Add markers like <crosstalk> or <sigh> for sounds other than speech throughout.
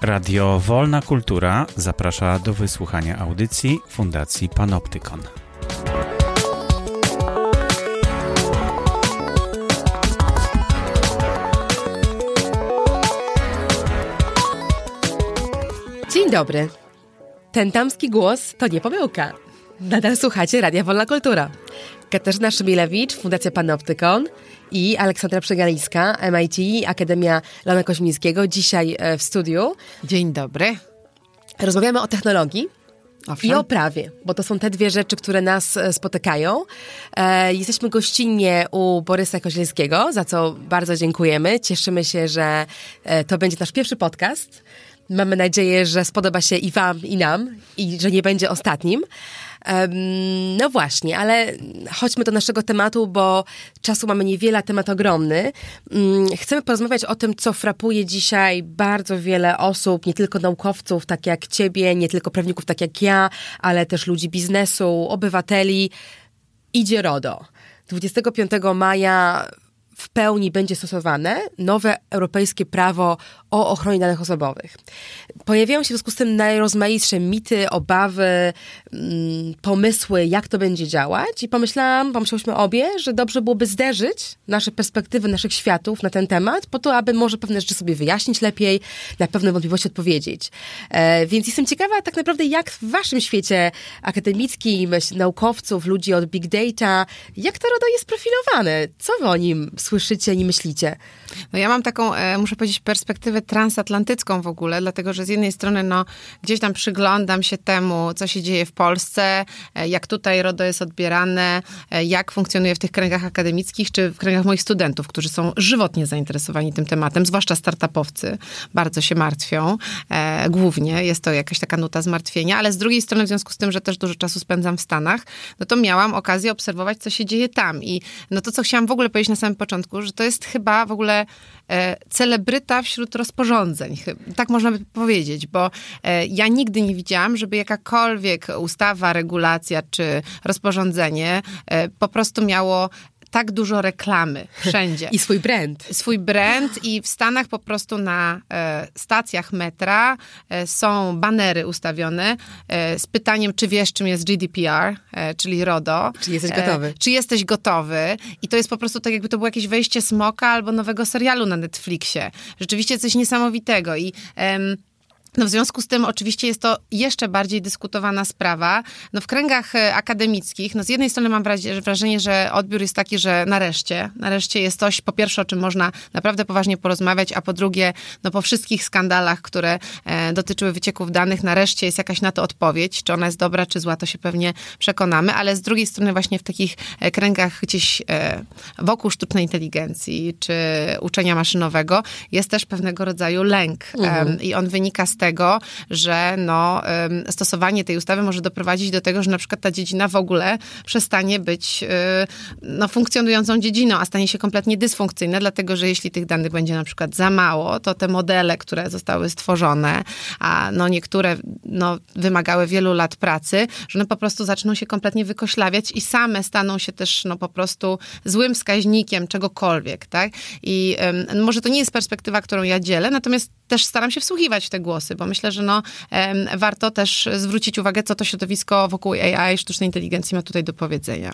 Radio Wolna Kultura zaprasza do wysłuchania audycji Fundacji Panoptykon. Dzień dobry. Ten tamski głos to nie pomyłka. Nadal słuchacie Radia Wolna Kultura. Katarzyna Szymilewicz, Fundacja Panoptykon i Aleksandra Przegalińska, MIT, Akademia Lana Koźmińskiego, dzisiaj e, w studiu. Dzień dobry. Rozmawiamy o technologii, Owszem. i o prawie, bo to są te dwie rzeczy, które nas e, spotykają. E, jesteśmy gościnnie u Borysa Kozielskiego, za co bardzo dziękujemy. Cieszymy się, że e, to będzie nasz pierwszy podcast. Mamy nadzieję, że spodoba się i Wam, i nam, i że nie będzie ostatnim. No właśnie, ale chodźmy do naszego tematu, bo czasu mamy niewiele, a temat ogromny. Mm, chcemy porozmawiać o tym, co frapuje dzisiaj bardzo wiele osób, nie tylko naukowców, tak jak ciebie, nie tylko prawników, tak jak ja, ale też ludzi biznesu, obywateli. Idzie RODO. 25 maja w pełni będzie stosowane nowe europejskie prawo o ochronie danych osobowych. Pojawiają się w związku z tym najrozmaitsze mity, obawy, mm, pomysły, jak to będzie działać i pomyślałam, pomyślałyśmy obie, że dobrze byłoby zderzyć nasze perspektywy naszych światów na ten temat, po to, aby może pewne rzeczy sobie wyjaśnić lepiej, na pewne wątpliwości odpowiedzieć. E, więc jestem ciekawa tak naprawdę, jak w waszym świecie akademickim, naukowców, ludzi od big data, jak to RODO jest profilowane? Co wy o nim słyszycie i myślicie? No ja mam taką, e, muszę powiedzieć, perspektywę transatlantycką w ogóle, dlatego że z jednej strony no, gdzieś tam przyglądam się temu, co się dzieje w Polsce, e, jak tutaj RODO jest odbierane, e, jak funkcjonuje w tych kręgach akademickich, czy w kręgach moich studentów, którzy są żywotnie zainteresowani tym tematem, zwłaszcza startupowcy, bardzo się martwią, głównie, jest to jakaś taka nuta zmartwienia, ale z drugiej strony w związku z tym, że też dużo czasu spędzam w Stanach, no to miałam okazję obserwować, co się dzieje tam. I no to, co chciałam w ogóle powiedzieć na samym początku, że to jest chyba w ogóle e, celebryta wśród rozporządzeń. Tak można by powiedzieć, bo e, ja nigdy nie widziałam, żeby jakakolwiek ustawa, regulacja czy rozporządzenie e, po prostu miało tak dużo reklamy wszędzie. <laughs> I swój brand. Swój brand i w Stanach po prostu na e, stacjach metra e, są banery ustawione e, z pytaniem, czy wiesz, czym jest GDPR, e, czyli RODO. Czy jesteś gotowy? E, czy jesteś gotowy? I to jest po prostu tak, jakby to było jakieś wejście smoka albo nowego serialu na Netflixie. Rzeczywiście coś niesamowitego i... Em, no w związku z tym oczywiście jest to jeszcze bardziej dyskutowana sprawa. No w kręgach e, akademickich, no z jednej strony mam wrażenie, że odbiór jest taki, że nareszcie, nareszcie jest coś po pierwsze, o czym można naprawdę poważnie porozmawiać, a po drugie, no po wszystkich skandalach, które e, dotyczyły wycieków danych, nareszcie jest jakaś na to odpowiedź. Czy ona jest dobra, czy zła, to się pewnie przekonamy, ale z drugiej strony właśnie w takich e, kręgach gdzieś wokół sztucznej inteligencji, czy uczenia maszynowego jest też pewnego rodzaju lęk mhm. i on wynika z tego, że no, stosowanie tej ustawy może doprowadzić do tego, że na przykład ta dziedzina w ogóle przestanie być y, no, funkcjonującą dziedziną, a stanie się kompletnie dysfunkcyjna, dlatego że jeśli tych danych będzie na przykład za mało, to te modele, które zostały stworzone, a no niektóre no, wymagały wielu lat pracy, że one po prostu zaczną się kompletnie wykoślawiać i same staną się też no, po prostu złym wskaźnikiem czegokolwiek, tak? I może to nie jest perspektywa, którą ja dzielę, natomiast też staram się wsłuchiwać w te głosy, bo myślę, że no, warto też zwrócić uwagę, co to środowisko wokół AI, sztucznej inteligencji ma tutaj do powiedzenia.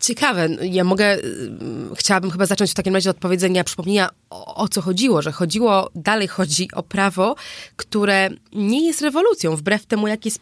Ciekawe. Ja mogę, y, chciałabym chyba zacząć w takim razie od powiedzenia, przypomnienia o, o, co chodziło, że chodziło, dalej chodzi o prawo, które nie jest rewolucją, wbrew temu, jak jest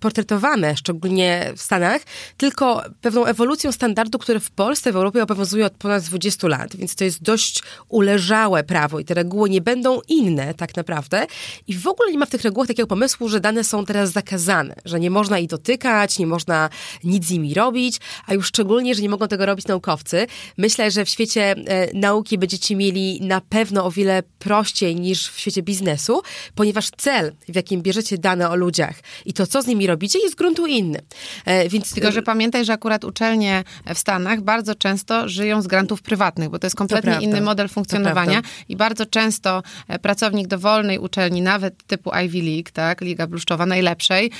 portretowane, szczególnie w Stanach, tylko pewną ewolucją standardu, które w Polsce, w Europie obowiązuje od ponad 20 lat, więc to jest dość uleżałe prawo i te reguły nie będą inne tak naprawdę i w ogóle nie ma w tych regułach takiego pomysłu, że dane są teraz zakazane, że nie można ich dotykać, nie można nic z nimi robić, a już szczególnie, że nie mogą tego robić naukowcy. Myślę, że w świecie e, nauki będziecie mieli na pewno o wiele prościej niż w świecie biznesu, ponieważ cel, w jakim bierzecie dane o ludziach i to, co z nimi robicie, jest z gruntu inny. E, więc... Tylko, że pamiętaj, że akurat uczelnie w Stanach bardzo często żyją z grantów prywatnych, bo to jest kompletnie to inny model funkcjonowania i bardzo często e, pracownik dowolnej uczelni, nawet typu Ivy League, tak, Liga Bluszczowa, najlepszej,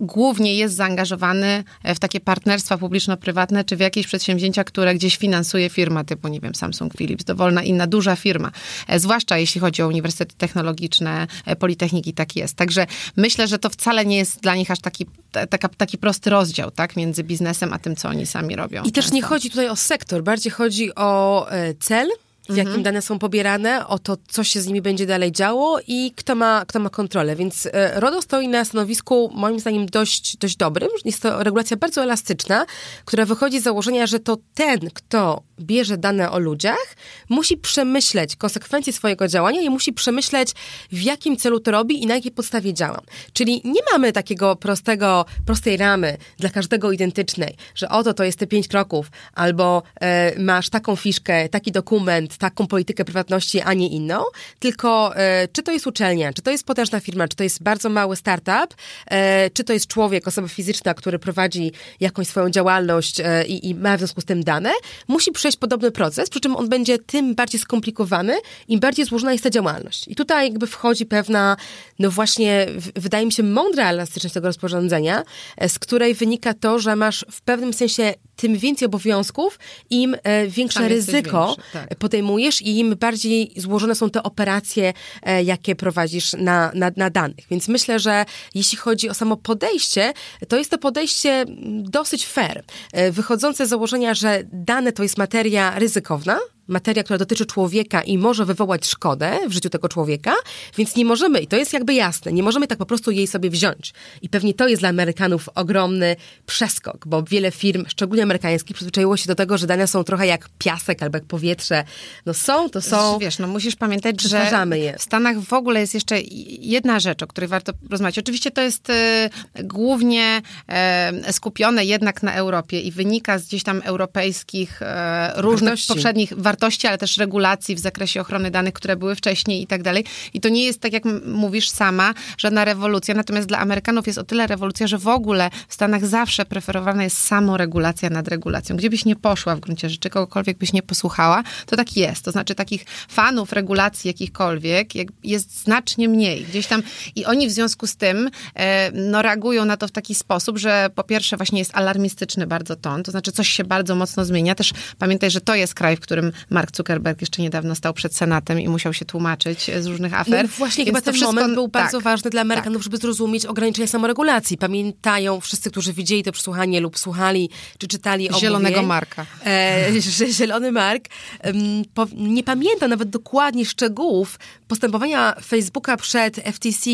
głównie jest zaangażowany e, w takie partnerstwa publiczno-prywatne, czy w jakieś przedsięwzięcia, które gdzieś finansuje firma typu, nie wiem, Samsung, Philips, dowolna inna duża firma. E, zwłaszcza jeśli chodzi o uniwersytety technologiczne, e, politechniki, tak jest. Także myślę, że to wcale nie jest dla nich aż taki, taka, taki prosty rozdział, tak, między biznesem a tym, co oni sami robią. I też nie chodzi tutaj o sektor, bardziej chodzi o cel, w jakim mhm. dane są pobierane, o to, co się z nimi będzie dalej działo i kto ma, kto ma kontrolę. Więc e, RODO stoi na stanowisku, moim zdaniem, dość, dość dobrym. Jest to regulacja bardzo elastyczna, która wychodzi z założenia, że to ten, kto bierze dane o ludziach, musi przemyśleć konsekwencje swojego działania i musi przemyśleć, w jakim celu to robi i na jakiej podstawie działa. Czyli nie mamy takiego prostego, prostej ramy dla każdego identycznej, że oto to jest te pięć kroków, albo e, masz taką fiszkę, taki dokument, taką politykę prywatności, a nie inną, tylko e, czy to jest uczelnia, czy to jest potężna firma, czy to jest bardzo mały startup, e, czy to jest człowiek, osoba fizyczna, który prowadzi jakąś swoją działalność e, i, i ma w związku z tym dane, musi przejść podobny proces, przy czym on będzie tym bardziej skomplikowany, im bardziej złożona jest ta działalność. I tutaj jakby wchodzi pewna, no właśnie, wydaje mi się, mądra elastyczność tego rozporządzenia, z której wynika to, że masz w pewnym sensie tym więcej obowiązków, im większe ryzyko tak. podejmujesz podejmujesz i im bardziej złożone są te operacje, e, jakie prowadzisz na, na, na danych. Więc myślę, że jeśli chodzi o samo podejście, to jest to podejście dosyć fair, e, wychodzące z założenia, że dane to jest materia ryzykowna, materia, która dotyczy człowieka i może wywołać szkodę w życiu tego człowieka, więc nie możemy, i to jest jakby jasne, nie możemy tak po prostu jej sobie wziąć. I pewnie to jest dla Amerykanów ogromny przeskok, bo wiele firm, szczególnie amerykańskich, przyzwyczaiło się do tego, że dane są trochę jak piasek albo jak powietrze. No są, to są. Wiesz, no musisz pamiętać, że je. w Stanach w ogóle jest jeszcze jedna rzecz, o której warto rozmawiać. Oczywiście to jest y, głównie y, skupione jednak na Europie i wynika z gdzieś tam europejskich y, różnych poprzednich wartości wartości, ale też regulacji w zakresie ochrony danych, które były wcześniej i tak dalej. I to nie jest, tak jak mówisz sama, żadna rewolucja. Natomiast dla Amerykanów jest o tyle rewolucja, że w ogóle w Stanach zawsze preferowana jest samoregulacja nad regulacją. Gdzie byś nie poszła w gruncie rzeczy, kogokolwiek byś nie posłuchała, to tak jest. To znaczy takich fanów regulacji jakichkolwiek jest znacznie mniej. Gdzieś tam i oni w związku z tym e, no, reagują na to w taki sposób, że po pierwsze właśnie jest alarmistyczny bardzo ton, to znaczy coś się bardzo mocno zmienia. Też pamiętaj, że to jest kraj, w którym Mark Zuckerberg jeszcze niedawno stał przed Senatem i musiał się tłumaczyć z różnych afer. No właśnie Więc chyba ten wszystko, moment był tak, bardzo ważny dla Amerykanów, tak. żeby zrozumieć ograniczenia samoregulacji. Pamiętają wszyscy, którzy widzieli to przesłuchanie lub słuchali, czy czytali o Zielonego Marka. E, <laughs> że Zielony Mark po, nie pamięta nawet dokładnie szczegółów postępowania Facebooka przed FTC,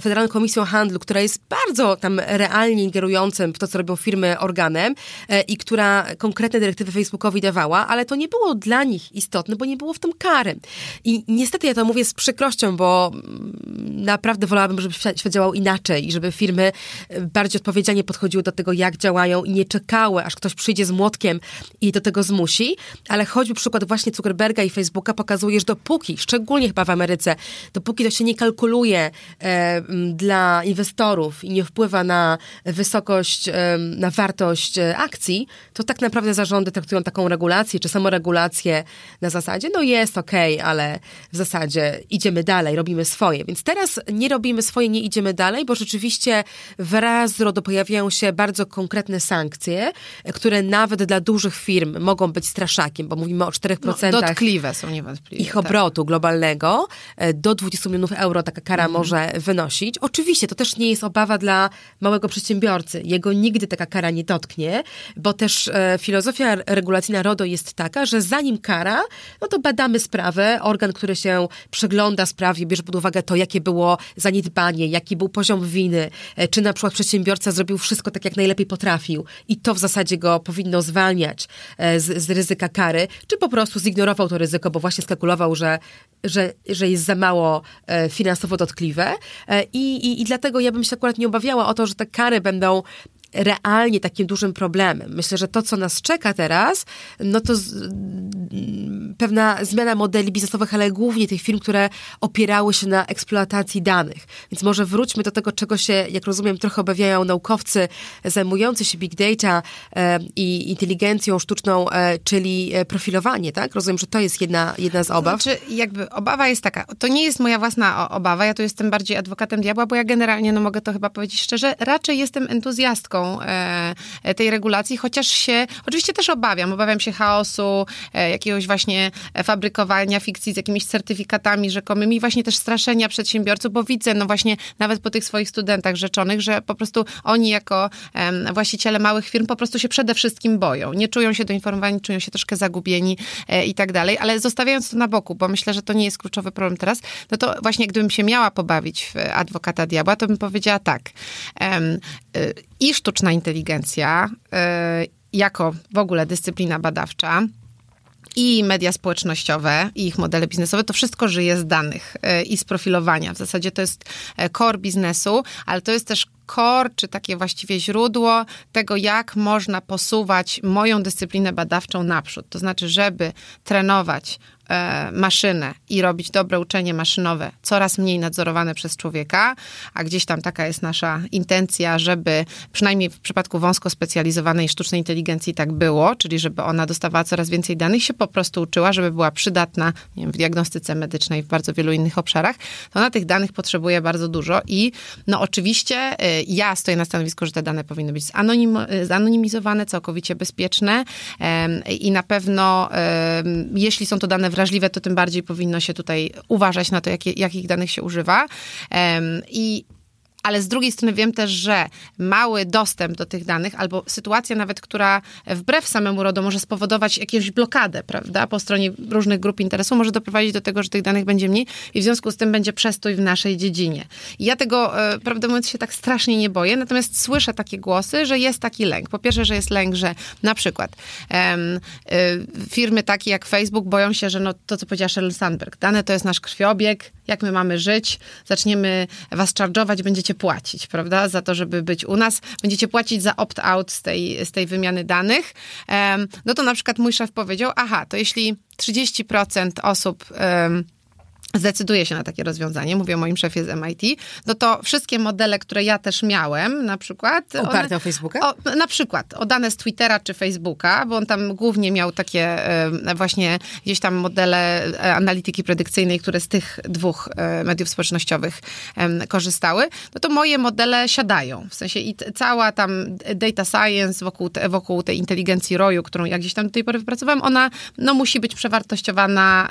Federalną Komisją Handlu, która jest bardzo tam realnie ingerującym w to, co robią firmy organem e, i która konkretne dyrektywy Facebookowi dawała, ale to nie było dla nich istotne, bo nie było w tym kary. I niestety ja to mówię z przykrością, bo mm, naprawdę wolałabym, żeby świat działał inaczej i żeby firmy e, bardziej odpowiedzialnie podchodziły do tego, jak działają i nie czekały, aż ktoś przyjdzie z młotkiem i do tego zmusi, ale choćby przykład właśnie Zuckerberga i Facebooka pokazuje, że dopóki, szczególnie chyba w Ameryce, dopóki to się nie kalkuluje e, dla inwestorów i nie wpływa na wysokość, e, na wartość e, akcji, to tak naprawdę zarządy traktują taką regulację, czy samoregulację na zasadzie, no jest okej, okay, ale w zasadzie idziemy dalej, robimy swoje. Więc teraz nie robimy swoje, nie idziemy dalej, bo rzeczywiście wraz z RODO pojawiają się bardzo konkretne sankcje, które nawet dla dużych firm mogą być straszakiem, bo mówimy o 4%. No, dotkliwe są niewątpliwie. Ich tak. obrotu tak. globalnego. E, do 20 milionów euro taka kara mhm. może wynosić. Oczywiście to też nie jest obawa dla małego przedsiębiorcy. Jego nigdy taka kara nie dotknie, bo też e, filozofia regulacyjna RODO jest taka, że zanim kara, no to badamy sprawę. Organ, który się przegląda sprawie, bierze pod uwagę to, jakie było zaniedbanie, jaki był poziom winy, e, czy na przykład przedsiębiorca zrobił wszystko tak, jak najlepiej potrafił i to w zasadzie go powinno zwalniać z, z ryzyka kary, czy po prostu zignorował to ryzyko, bo właśnie skalkulował, że, że, że jest za mało e, finansowo dotkliwe. E, I, i, I dlatego ja bym się akurat nie obawiała o to, że te kary będą realnie takim dużym problemem. Myślę, że to, co nas czeka teraz, no to pewna zmiana modeli biznesowych, ale głównie tych firm, które opierały się na eksploatacji danych. Więc może wróćmy do tego, czego się, jak rozumiem, trochę obawiają naukowcy zajmujący się big data e, i inteligencją sztuczną, e, czyli e, profilowanie, tak? Rozumiem, że to jest jedna, jedna z obaw. Znaczy, jakby obawa jest taka, to nie jest moja własna obawa, ja tu jestem bardziej adwokatem diabła, bo ja generalnie, no mogę to chyba powiedzieć szczerze, raczej jestem entuzjastką e, tej regulacji, chociaż się, oczywiście też obawiam, obawiam się chaosu, e, jakiegoś właśnie fabrykowania fikcji z jakimiś certyfikatami rzekomymi, właśnie też straszenia przedsiębiorców, bo widzę, no właśnie nawet po tych swoich studentach rzeczonych, że po prostu oni jako e, właściciele małych firm po prostu się przede wszystkim boją. Nie czują się doinformowani, czują się troszkę zagubieni e, i tak dalej, ale zostawiając to na boku, bo myślę, że to nie jest kluczowy problem teraz, no to właśnie gdybym się miała pobawić w adwokata diabła, to bym powiedziała tak. E, I sztuczna inteligencja e, jako w ogóle dyscyplina badawcza, i media społecznościowe, i ich modele biznesowe, to wszystko żyje z danych e, i z profilowania. W zasadzie to jest e, core biznesu, ale to jest też core, czy takie właściwie źródło tego, jak można posuwać moją dyscyplinę badawczą naprzód. To znaczy, żeby trenować maszynę i robić dobre uczenie maszynowe, coraz mniej nadzorowane przez człowieka, a gdzieś tam taka jest nasza intencja, żeby przynajmniej w przypadku wąsko specjalizowanej sztucznej inteligencji tak było, czyli żeby ona dostawała coraz więcej danych, się po prostu uczyła, żeby była przydatna wiem, w diagnostyce medycznej, w bardzo wielu innych obszarach, to ona tych danych potrzebuje bardzo dużo i no oczywiście e, ja stoję na stanowisku, że te dane powinny być zanonim, zanonimizowane, całkowicie bezpieczne i na pewno jeśli są to dane wrażliwe, to tym bardziej powinno się tutaj uważać na to, jakie, jakich danych się używa. I ale z drugiej strony wiem też, że mały dostęp do tych danych albo sytuacja nawet, która wbrew samemu RODO może spowodować jakąś blokadę, prawda, po stronie różnych grup interesu, może doprowadzić do tego, że tych danych będzie mniej i w związku z tym będzie przestój w naszej dziedzinie. I ja tego, e, prawdę mówiąc, się tak strasznie nie boję, natomiast słyszę takie głosy, że jest taki lęk. Po pierwsze, że jest lęk, że na przykład um, y, firmy takie jak Facebook boją się, że no, to, co powiedziała Sheryl Sandberg, dane to jest nasz krwiobieg, jak my mamy żyć, zaczniemy was charge'ować, będziecie płacić, prawda, za to, żeby być u nas, będziecie płacić za opt-out z tej, z tej wymiany danych, no to na przykład mój szef powiedział, aha, to jeśli 30% osób zdecyduje się na takie rozwiązanie, mówię o moim szefie z MIT, no to wszystkie modele, które ja też miałem, na przykład... Oparte o Facebooka? O, na przykład, o dane z Twittera czy Facebooka, bo on tam głównie miał takie właśnie gdzieś tam modele e, analityki predykcyjnej, które z tych dwóch e, mediów społecznościowych korzystały, no to moje modele siadają. W sensie i cała tam data science wokół, te, wokół tej inteligencji roju, którą ja gdzieś tam do tej pory wypracowałam, ona no, musi być przewartościowana,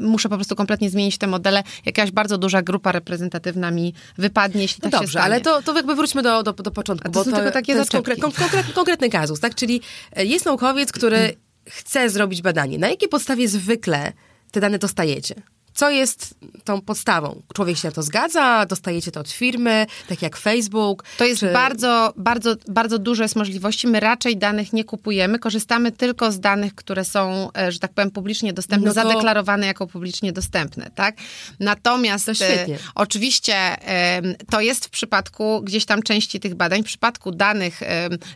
muszę po prostu kompletnie zmienić te modele, jakaś bardzo duża grupa reprezentatywna mi wypadnie, jeśli no tak dobrze, się stanie. ale to, to jakby wróćmy do, do, do początku. A to bo są to, tylko takie to jest konkre, konkre, konkretny kazus, tak? Czyli e, jest naukowiec, który chce zrobić badanie. Na jakiej podstawie zwykle te dane dostajecie? Co jest tą podstawą? Człowiek się na to zgadza, dostajecie to od firmy, tak jak Facebook. To jest czy... bardzo, bardzo, bardzo dużo jest możliwości. My raczej danych nie kupujemy, korzystamy tylko z danych, które są, e, że tak powiem, publicznie dostępne, no to... zadeklarowane jako publicznie dostępne, tak? Natomiast e, oczywiście to jest w przypadku gdzieś tam części tych badań, w przypadku danych,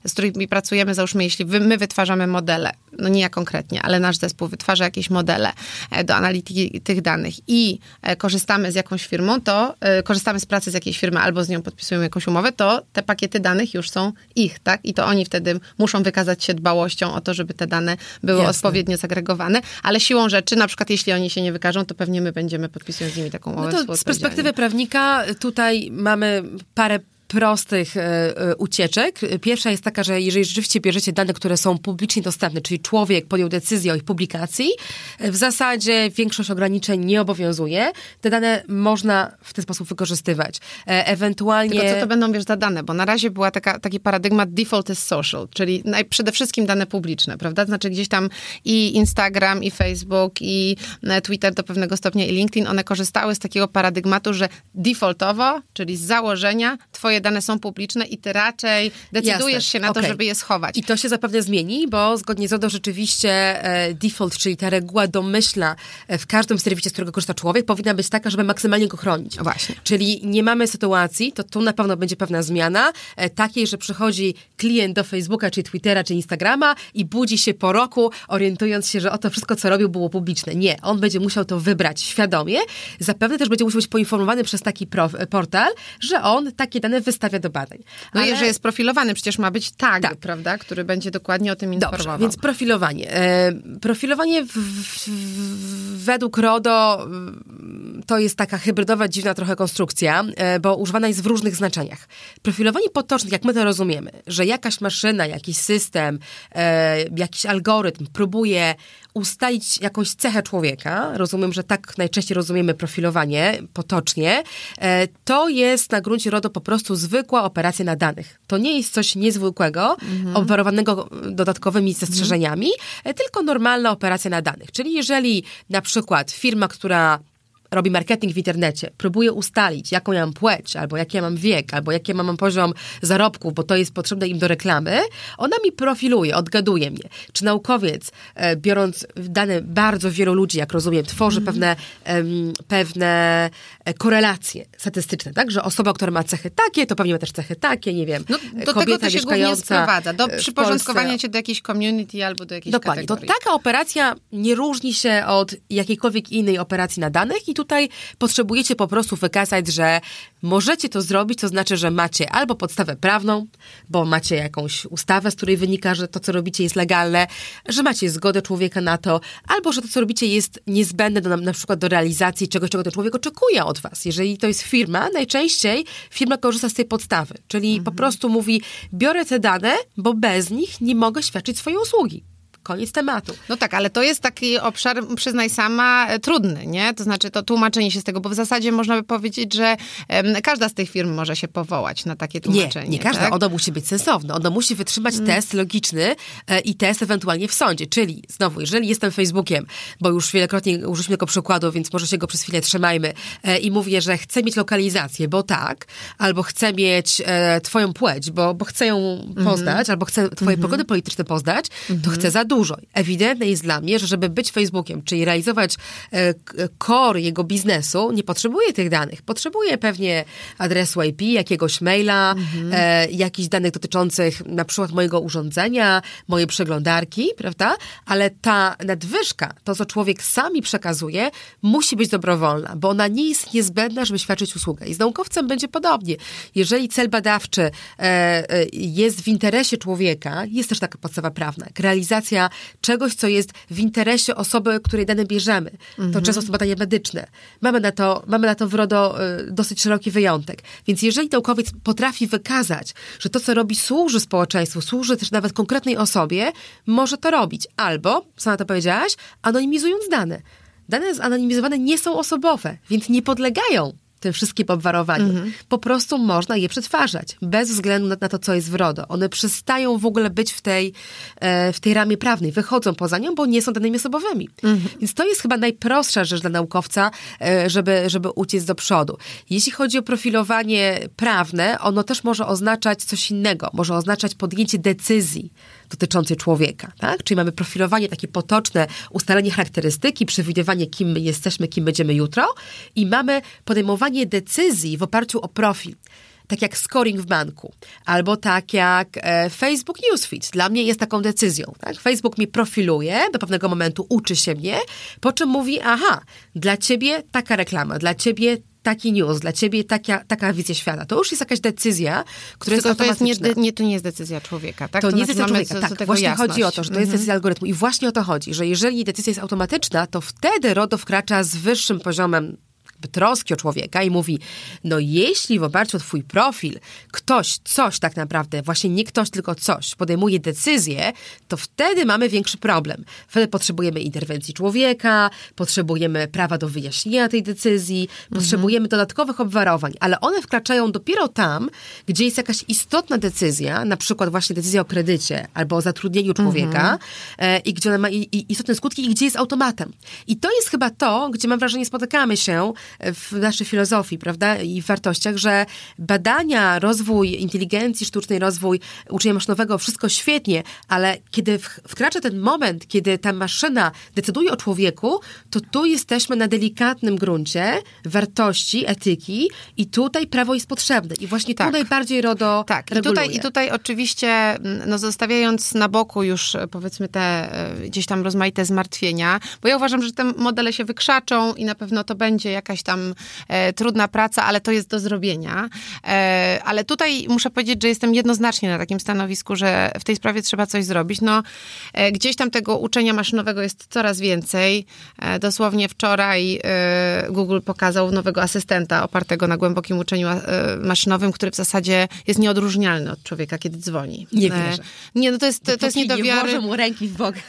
z którymi pracujemy, załóżmy, jeśli my wytwarzamy modele, no nie ja konkretnie, ale nasz zespół wytwarza jakieś modele e, do analityki tych danych, danych i e, korzystamy z jakąś firmą, to e, korzystamy z pracy z jakiejś firmy albo z nią podpisujemy jakąś umowę, to te pakiety danych już są ich, tak? I to oni wtedy muszą wykazać się dbałością o to, żeby te dane były Jasne. odpowiednio zagregowane, ale siłą rzeczy, na przykład jeśli oni się nie wykażą, to pewnie my będziemy podpisując z nimi taką umowę. No to z perspektywy prawnika tutaj mamy parę prostych e, e, ucieczek. Pierwsza jest taka, że jeżeli rzeczywiście bierzecie dane, które są publicznie dostępne, czyli człowiek podjął decyzję o ich publikacji, w zasadzie większość ograniczeń nie obowiązuje. Te dane można w ten sposób wykorzystywać. E, ewentualnie... Tylko co to będą, wiesz, za dane? Bo na razie była taka, taki paradygmat default is social, czyli naj, przede wszystkim dane publiczne, prawda? Znaczy gdzieś tam i Instagram, i Facebook, i Twitter do pewnego stopnia, i LinkedIn, one korzystały z takiego paradygmatu, że defaultowo, czyli z założenia, twoje twoje dane są publiczne i ty raczej decydujesz Jasne, się na to, żeby je schować. I to się zapewne zmieni, bo zgodnie z RODO rzeczywiście e, default, czyli ta reguła domyślna e, w każdym serwisie, z którego korzysta człowiek, powinna być taka, żeby maksymalnie go chronić. Właśnie. Czyli nie mamy sytuacji, to tu na pewno będzie pewna zmiana, e, takiej, że przychodzi klient do Facebooka, czy Twittera, czy Instagrama i budzi się po roku, orientując się, że o to wszystko, co robił, było publiczne. Nie, on będzie musiał to wybrać świadomie. Zapewne też będzie musiał być poinformowany przez taki portal, że on takie dane wystawia do badań. No Ale- i że jest profilowany, przecież ma być tag, Tak. prawda, który będzie dokładnie o tym informował. Dobrze, więc profilowanie. E, profilowanie w, w, według RODO mm, to jest taka hybrydowa, dziwna trochę konstrukcja, e, bo używana jest w różnych znaczeniach. Profilowanie potoczne, jak my to rozumiemy, że jakaś maszyna, jakiś system, e, jakiś algorytm próbuje ustalić jakąś cechę człowieka, rozumiem, że tak najczęściej rozumiemy profilowanie potocznie, e, to jest na gruncie RODO po prostu zwykła operacja na danych. To nie jest coś niezwykłego, obwarowanego dodatkowymi zastrzeżeniami, e, tylko normalna operacja na danych. Czyli jeżeli na przykład firma, która robi marketing w internecie, próbuje ustalić, jaką ja mam płeć, albo jaki ja mam wiek, albo jaki ja mam poziom zarobków, bo to jest potrzebne im do reklamy, ona mi profiluje, odgaduje mnie. Czy naukowiec, e, biorąc dane bardzo wielu ludzi, jak rozumiem, tworzy pewne, em, pewne e, korelacje statystyczne, tak? Że osoba, która ma cechy takie, to pewnie ma też cechy takie, nie wiem. No, do kobieta tego to się głównie sprowadza, do e, przyporządkowania cię do jakiejś community albo do jakiejś Dokładnie. To kategorii. taka operacja nie różni się od jakiejkolwiek innej operacji na danych i tutaj potrzebujecie po prostu wykazać, że możecie to zrobić, to znaczy, że macie albo podstawę prawną, bo macie jakąś ustawę, z której wynika, że to, co robicie jest legalne, że macie zgodę człowieka na to, albo że to, co robicie jest niezbędne do, na przykład do realizacji czegoś, czego ten człowiek oczekuje od was. Jeżeli to jest firma, najczęściej firma korzysta z tej podstawy, czyli po prostu mówi, biorę te dane, bo bez nich nie mogę świadczyć swojej usługi. Koniec tematu. No tak, ale to jest taki obszar, przyznaj sama, e, trudny, nie? To znaczy to tłumaczenie się z tego, bo w zasadzie można by powiedzieć, że em, każda z tych firm może się powołać na takie Nie, tłumaczenie. nie każda. tak? Ono musi być sensowne. Ono musi wytrzymać test logiczny e, i test ewentualnie w sądzie. Czyli znowu, jeżeli jestem Facebookiem, bo już wielokrotnie użyliśmy tego przykładu, więc może się go przez chwilę trzymajmy e, i mówię, że chcę mieć lokalizację, bo tak, albo chcę mieć e, twoją płeć, bo, bo chcę ją poznać, albo chcę twoje poglądy polityczne poznać, to chcę za dużo. Ewidentne jest dla mnie, że żeby być Facebookiem, czyli realizować e, k- core jego biznesu, nie potrzebuję tych danych. Potrzebuję pewnie adresu IP, jakiegoś maila, e, jakichś danych dotyczących na przykład mojego urządzenia, mojej przeglądarki, prawda? Ale ta nadwyżka, to co człowiek sami przekazuje, musi być dobrowolna, bo ona nie jest niezbędna, żeby świadczyć usługę. I z naukowcem będzie podobnie. Jeżeli cel badawczy e, e, jest w interesie człowieka, jest też taka podstawa prawna, jak czegoś, co jest w interesie osoby, której dane bierzemy. To często są badania medyczne. Mamy na to, mamy na to w RODO e, dosyć szeroki wyjątek. Więc jeżeli naukowiec potrafi wykazać, że to, co robi, służy społeczeństwu, służy też nawet konkretnej osobie, może to robić. Albo, sama to powiedziałaś, anonimizując dane. Dane zanonimizowane nie są osobowe, więc nie podlegają tym wszystkim obwarowaniom. Po prostu można je przetwarzać, bez względu na, na to, co jest w RODO. One przestają w ogóle być w tej, e, w tej ramie prawnej, wychodzą poza nią, bo nie są danymi osobowymi. Więc to jest chyba najprostsza rzecz dla naukowca, e, żeby, żeby uciec do przodu. Jeśli chodzi o profilowanie prawne, ono też może oznaczać coś innego. Może oznaczać podjęcie decyzji dotyczącej człowieka. Tak? Czyli mamy profilowanie takie potoczne, ustalenie charakterystyki, przewidywanie, kim my jesteśmy, kim będziemy jutro i mamy podejmowanie decyzji w oparciu o profil. Tak jak scoring w banku, albo tak jak e, Facebook Newsfeed. Dla mnie jest taką decyzją. Tak? Facebook mnie profiluje, do pewnego momentu uczy się mnie, po czym mówi, aha, dla ciebie taka reklama, dla ciebie taki news, dla ciebie taka, taka wizja świata. To już jest jakaś decyzja, która Tylko jest to, jest nie, automatyczna. nie, to nie jest decyzja człowieka, tak? To, nie jest znaczy decyzja mamy człowieka. co- co Tak, tego właśnie jasność. chodzi o to, że to jest decyzja algorytmu. I właśnie o to chodzi, że jeżeli decyzja jest automatyczna, to wtedy RODO wkracza z wyższym poziomem troski o człowieka i mówi, no jeśli w oparciu o twój profil ktoś coś tak naprawdę, właśnie nie ktoś, tylko coś, podejmuje decyzję, to wtedy mamy większy problem. Wtedy potrzebujemy interwencji człowieka, potrzebujemy prawa do wyjaśnienia tej decyzji, potrzebujemy dodatkowych obwarowań, ale one wkraczają dopiero tam, gdzie jest jakaś istotna decyzja, na przykład właśnie decyzja o kredycie albo o zatrudnieniu człowieka e, i gdzie ona ma i, i istotne skutki i gdzie jest automatem. I to jest chyba to, gdzie mam wrażenie spotykamy się w naszej filozofii, prawda, i w wartościach, że badania, rozwój inteligencji sztucznej, rozwój uczenia maszynowego, wszystko świetnie, ale kiedy wkracza ten moment, kiedy ta maszyna decyduje o człowieku, to tu jesteśmy na delikatnym gruncie wartości, etyki i tutaj prawo jest potrzebne. I właśnie tak. tu najbardziej RODO Tak, reguluje. I tutaj, i tutaj oczywiście, mm, no zostawiając na boku już powiedzmy te e, gdzieś tam rozmaite zmartwienia, bo ja uważam, że te modele się wykrzaczą i na pewno to będzie jakaś tam e, trudna praca, ale to jest do zrobienia. E, ale tutaj muszę powiedzieć, że jestem jednoznacznie na takim stanowisku, że w tej sprawie trzeba coś zrobić. No, e, gdzieś tam tego uczenia maszynowego jest coraz więcej. E, dosłownie wczoraj e, Google pokazał nowego asystenta opartego na głębokim uczeniu e, maszynowym, który w zasadzie jest nieodróżnialny od człowieka, kiedy dzwoni. Nie wierzę. Nie, no to jest, to jest nie do wiary. Nie mu ręki w bok. <laughs>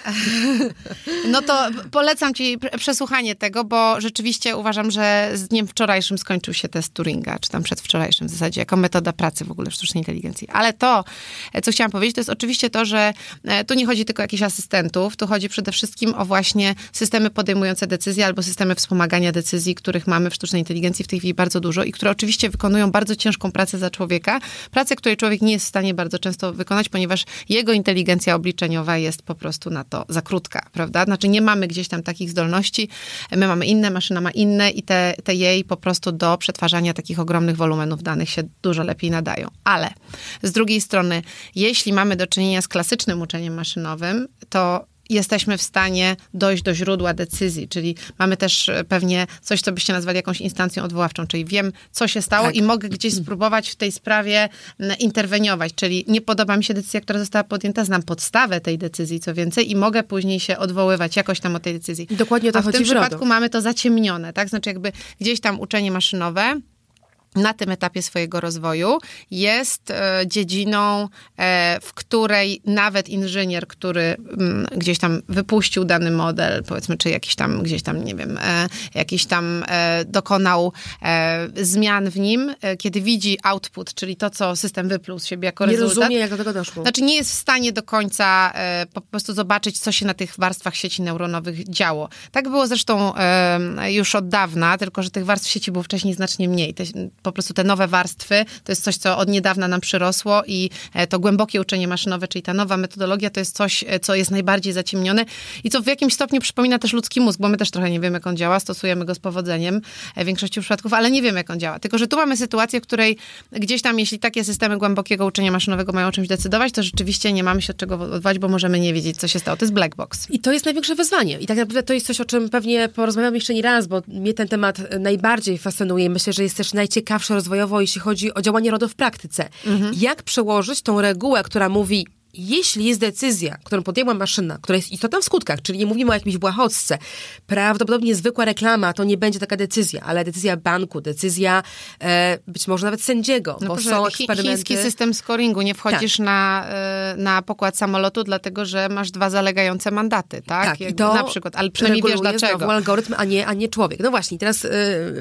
No to polecam ci przesłuchanie tego, bo rzeczywiście uważam, że z dniem wczorajszym skończył się test Turinga, czy tam przedwczorajszym w zasadzie, jako metoda pracy w ogóle w sztucznej inteligencji. Ale to, co chciałam powiedzieć, to jest oczywiście to, że e, tu nie chodzi tylko o jakichś asystentów, tu chodzi przede wszystkim o właśnie systemy podejmujące decyzje albo systemy wspomagania decyzji, których mamy w sztucznej inteligencji w tej chwili bardzo dużo i które oczywiście wykonują bardzo ciężką pracę za człowieka, pracę, której człowiek nie jest w stanie bardzo często wykonać, ponieważ jego inteligencja obliczeniowa jest po prostu na to za krótka, prawda? Znaczy nie mamy gdzieś tam takich zdolności, my mamy inne, maszyna ma inne i te, te jej po prostu do przetwarzania takich ogromnych wolumenów danych się dużo lepiej nadają. Ale z drugiej strony, jeśli mamy do czynienia z klasycznym uczeniem maszynowym, to jesteśmy w stanie dojść do źródła decyzji, czyli mamy też e, pewnie coś, co byście nazwali jakąś instancją odwoławczą, czyli wiem, co się stało tak. i mogę gdzieś spróbować w tej sprawie interweniować, czyli nie podoba mi się decyzja, która została podjęta, znam podstawę tej decyzji, co więcej, i mogę później się odwoływać jakoś tam od tej decyzji. Dokładnie o to A w tym przypadku mamy to zaciemnione, tak? Znaczy jakby gdzieś tam uczenie maszynowe na tym etapie swojego rozwoju jest e, dziedziną, e, w której nawet inżynier, który mm, gdzieś tam wypuścił dany model, powiedzmy, czy jakiś tam, gdzieś tam, nie wiem, e, jakiś tam dokonał zmian w nim, kiedy widzi output, czyli to, co system wypluł z siebie jako nie rezultat. Nie rozumie, jak do tego doszło. Znaczy nie jest w stanie do końca po prostu zobaczyć, co się na tych warstwach sieci neuronowych działo. Tak było zresztą już od dawna, tylko że tych warstw sieci było wcześniej znacznie mniej. Te, po prostu te nowe warstwy to jest coś, co od niedawna nam przyrosło i e, to głębokie uczenie maszynowe, czyli ta nowa metodologia, to jest coś, e, co jest najbardziej zaciemnione i co w jakimś stopniu przypomina też ludzki mózg, bo my też trochę nie wiemy, jak on działa, stosujemy go z powodzeniem e, w większości przypadków, ale nie wiemy, jak on działa. Tylko, że tu mamy sytuację, w której gdzieś tam, jeśli takie systemy głębokiego uczenia maszynowego mają o czymś decydować, to rzeczywiście nie mamy się od czego odwołać, bo możemy nie wiedzieć, co się stało. To jest black box. I to jest największe wyzwanie. I tak naprawdę to jest coś, o czym pewnie porozmawiamy jeszcze nie raz, bo mnie ten temat najbardziej fascynuje. Myślę, że jest też najciekawszy rozwojowo, jeśli chodzi o działanie RODO w praktyce. Mhm. Jak przełożyć tą regułę, która mówi jeśli jest decyzja, którą podjęła maszyna, która jest istotna w skutkach, czyli nie mówimy o jakimś błahostce, prawdopodobnie zwykła reklama to nie będzie taka decyzja, ale decyzja banku, decyzja e, być może nawet sędziego, no bo proszę, są eksperymenty... Chiński system scoringu, nie wchodzisz tak. na, e, na pokład samolotu, dlatego że masz dwa zalegające mandaty, tak? Tak, i to na przykład, ale przynajmniej wiesz dlaczego. Znowu algorytm, a nie, a nie człowiek. No właśnie, teraz y,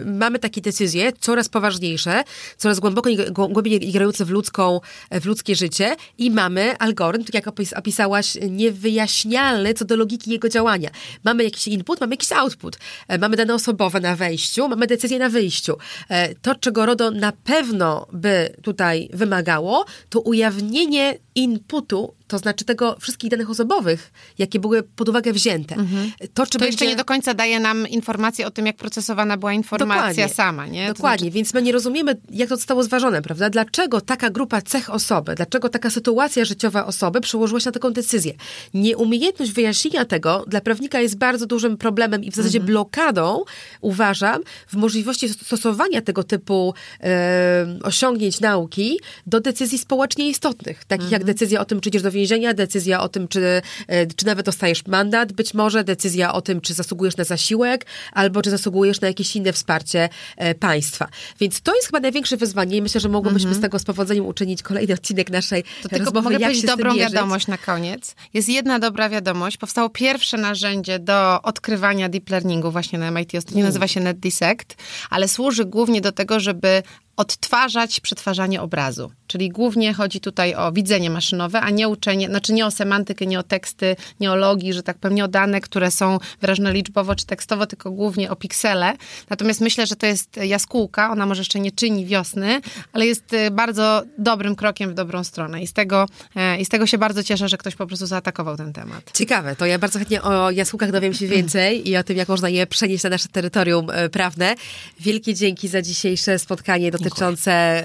mamy takie decyzje, coraz poważniejsze, coraz głęboko, głębiej igrające w, ludzką, w ludzkie życie i mamy algorytm algorytm, tak jak opisałaś, niewyjaśnialny co do logiki jego działania. Mamy jakiś input, mamy jakiś output. E, mamy dane osobowe na wejściu, mamy decyzję na wyjściu. E, to, czego RODO na pewno by tutaj wymagało, to ujawnienie inputu to znaczy tego wszystkich danych osobowych, jakie były pod uwagę wzięte. Mhm. To, czy to będzie... jeszcze nie do końca daje nam informację o tym, jak procesowana była informacja Dokładnie. sama, nie? Dokładnie, znaczy... więc my nie rozumiemy, jak to zostało zważone, prawda? Dlaczego taka grupa cech osoby, dlaczego taka sytuacja życiowa osoby przełożyła się na taką decyzję? Nieumiejętność wyjaśnienia tego dla prawnika jest bardzo dużym problemem i w zasadzie mhm. blokadą, uważam, w możliwości stosowania tego typu e, osiągnięć nauki do decyzji społecznie istotnych, takich mhm. jak decyzja o tym, czy idziesz do więzienia, decyzja o tym, czy, e, czy nawet dostajesz mandat, być może decyzja o tym, czy zasługujesz na zasiłek, albo czy zasługujesz na jakieś inne wsparcie e, państwa. Więc to jest chyba największe wyzwanie i myślę, że mogłybyśmy mm -hmm. z tego z powodzeniem uczynić kolejny odcinek naszej to tylko rozmowy, mogę powiedzieć dobrą wiadomość na koniec. Jest jedna dobra wiadomość. Powstało pierwsze narzędzie do odkrywania deep learningu właśnie na MIT. Ostatnio mm. nazywa się NetDissect, ale służy głównie do tego, żeby odtwarzać przetwarzanie obrazu. Czyli głównie chodzi tutaj o widzenie maszynowe, a nie uczenie, znaczy nie o semantykę, nie o teksty, nie o logi, że tak powiem, nie o dane, które są wyrażone liczbowo czy tekstowo, tylko głównie o piksele. Natomiast myślę, że to jest jaskółka, ona może jeszcze nie czyni wiosny, ale jest y, bardzo dobrym krokiem w dobrą stronę i z tego, e, i z tego się bardzo cieszę, że ktoś po prostu zaatakował ten temat. Ciekawe, to ja bardzo chętnie o jaskółkach dowiem się więcej i o tym, jak można je przenieść na nasze terytorium e, prawne. Wielkie dzięki za dzisiejsze spotkanie dotyczące.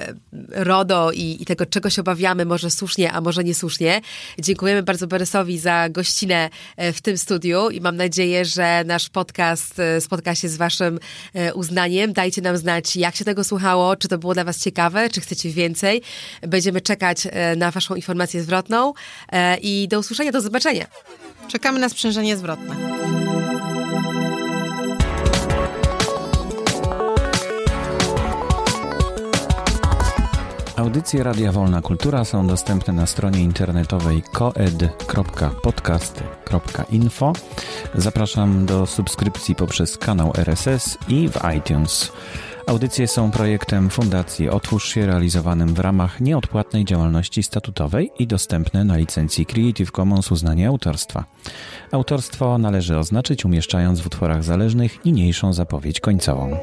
RODO i, i, tego, czego się obawiamy, może słusznie, a może niesłusznie. Dziękujemy bardzo Borysowi za gościnę e, w tym studiu i mam nadzieję, że nasz podcast spotka się z waszym uznaniem. Dajcie nam znać, jak się tego słuchało, czy to było dla was ciekawe, czy chcecie więcej. Będziemy czekać na waszą informację zwrotną i do usłyszenia, do zobaczenia. Czekamy na sprzężenie zwrotne. Audycje Radia Wolna Kultura są dostępne na stronie internetowej koed.podcasty.info. Zapraszam do subskrypcji poprzez kanał RSS i w iTunes. Audycje są projektem Fundacji Otwórz się realizowanym w ramach nieodpłatnej działalności statutowej i dostępne na licencji Creative Commons uznanie autorstwa. Autorstwo należy oznaczyć umieszczając w utworach zależnych niniejszą zapowiedź końcową.